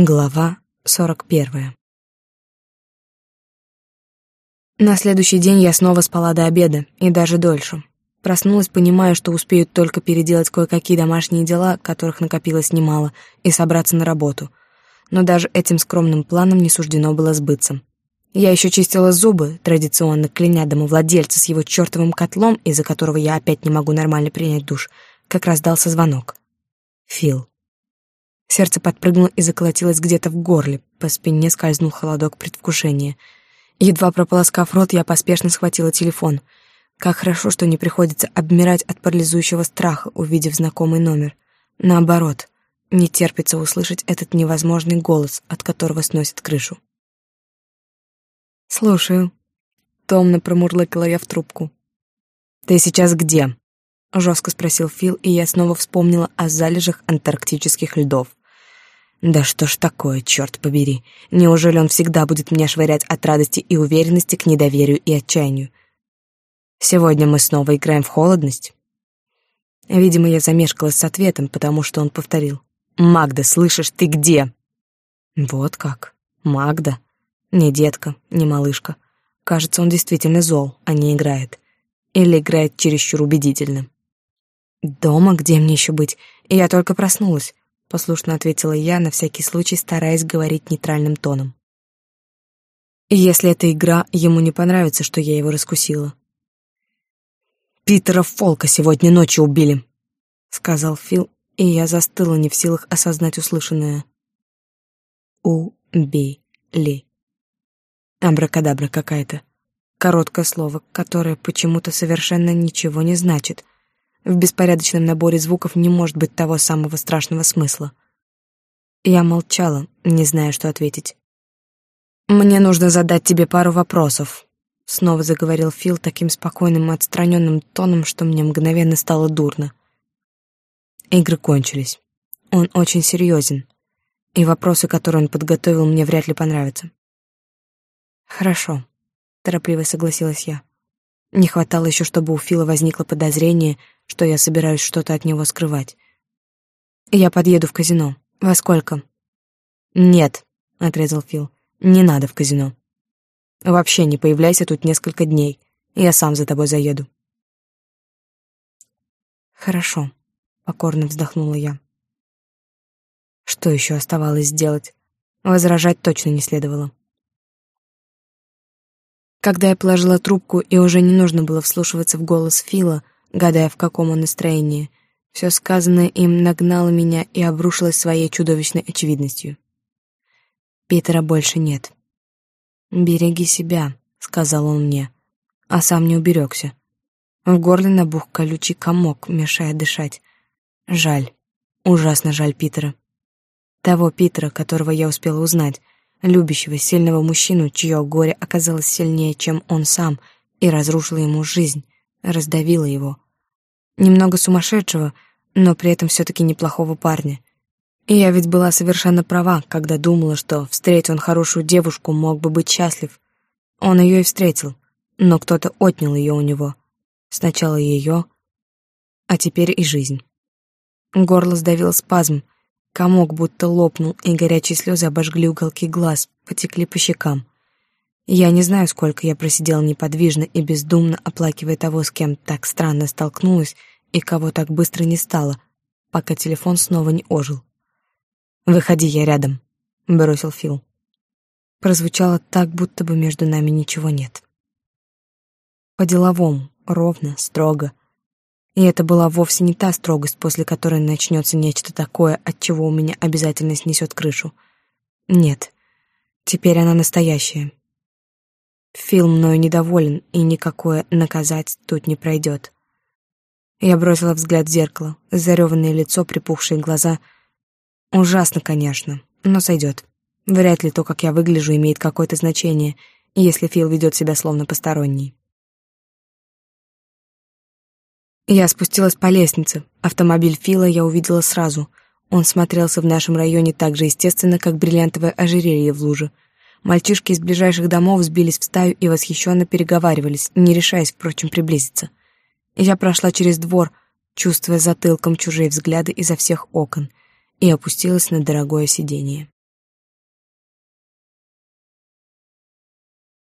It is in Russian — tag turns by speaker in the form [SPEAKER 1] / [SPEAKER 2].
[SPEAKER 1] Глава сорок первая На следующий день я снова спала до обеда, и даже дольше. Проснулась, понимая, что успею только переделать кое-какие домашние дела, которых накопилось немало, и собраться на работу. Но даже этим скромным планом не суждено было сбыться. Я еще чистила зубы, традиционно кляня домовладельца с его чертовым котлом, из-за которого я опять не могу нормально принять душ, как раздался звонок. Фил. Сердце подпрыгнуло и заколотилось где-то в горле, по спине скользнул холодок предвкушения. Едва прополоскав рот, я поспешно схватила телефон. Как хорошо, что не приходится обмирать от парализующего страха, увидев знакомый номер. Наоборот, не терпится услышать этот невозможный голос, от которого сносит крышу. «Слушаю», — томно промурлыкала я в трубку. «Ты сейчас где?» — жестко спросил Фил, и я снова вспомнила о залежах антарктических льдов. «Да что ж такое, черт побери? Неужели он всегда будет меня швырять от радости и уверенности к недоверию и отчаянию? Сегодня мы снова играем в холодность?» Видимо, я замешкалась с ответом, потому что он повторил. «Магда, слышишь, ты где?» «Вот как? Магда?» Не детка, не малышка. Кажется, он действительно зол, а не играет. Или играет чересчур убедительно. «Дома? Где мне еще быть? Я только проснулась», — послушно ответила я, на всякий случай стараясь говорить нейтральным тоном. «Если эта игра, ему не понравится, что я его раскусила». «Питера Фолка сегодня ночью убили», — сказал Фил, и я застыла не в силах осознать услышанное. «У-би-ли». Абракадабра какая-то. Короткое слово, которое почему-то совершенно ничего не значит. В беспорядочном наборе звуков не может быть того самого страшного смысла. Я молчала, не зная, что ответить. «Мне нужно задать тебе пару вопросов», — снова заговорил Фил таким спокойным и отстраненным тоном, что мне мгновенно стало дурно. Игры кончились. Он очень серьезен, и вопросы, которые он подготовил, мне вряд ли понравятся. «Хорошо», — торопливо согласилась я. Не хватало еще, чтобы у Фила возникло подозрение, что я собираюсь что-то от него скрывать. «Я подъеду в казино. Во сколько?» «Нет», — отрезал Фил, — «не надо в казино. Вообще не появляйся тут несколько дней. Я сам за тобой заеду». «Хорошо», — покорно вздохнула я. Что еще оставалось сделать? Возражать точно не следовало. Когда я положила трубку, и уже не нужно было вслушиваться в голос Фила, гадая, в каком он настроении, все сказанное им нагнало меня и обрушилось своей чудовищной очевидностью. Питера больше нет. «Береги себя», — сказал он мне, а сам не уберегся. В горле набух колючий комок, мешая дышать. Жаль, ужасно жаль Питера. Того Питера, которого я успела узнать, любящего, сильного мужчину, чье горе оказалось сильнее, чем он сам, и разрушило ему жизнь, раздавило его. Немного сумасшедшего, но при этом все-таки неплохого парня. И я ведь была совершенно права, когда думала, что, встретив он хорошую девушку, мог бы быть счастлив. Он ее и встретил, но кто-то отнял ее у него. Сначала ее, а теперь и жизнь. Горло сдавило спазм, Комок будто лопнул, и горячие слезы обожгли уголки глаз, потекли по щекам. Я не знаю, сколько я просидела неподвижно и бездумно оплакивая того, с кем так странно столкнулась и кого так быстро не стало, пока телефон снова не ожил. «Выходи, я рядом», — бросил Фил. Прозвучало так, будто бы между нами ничего нет. По-деловому, ровно, строго, и это была вовсе не та строгость, после которой начнется нечто такое, от чего у меня обязательно снесет крышу. Нет, теперь она настоящая. Фил мною недоволен, и никакое наказать тут не пройдет. Я бросила взгляд в зеркало, зареванное лицо, припухшие глаза. Ужасно, конечно, но сойдет. Вряд ли то, как я выгляжу, имеет какое-то значение, если Фил ведет себя словно посторонний. Я спустилась по лестнице. Автомобиль Фила я увидела сразу. Он смотрелся в нашем районе так же естественно, как бриллиантовое ожерелье в луже. Мальчишки из ближайших домов сбились в стаю и восхищенно переговаривались, не решаясь, впрочем, приблизиться. Я прошла через двор, чувствуя затылком чужие взгляды изо всех окон, и опустилась на дорогое сиденье.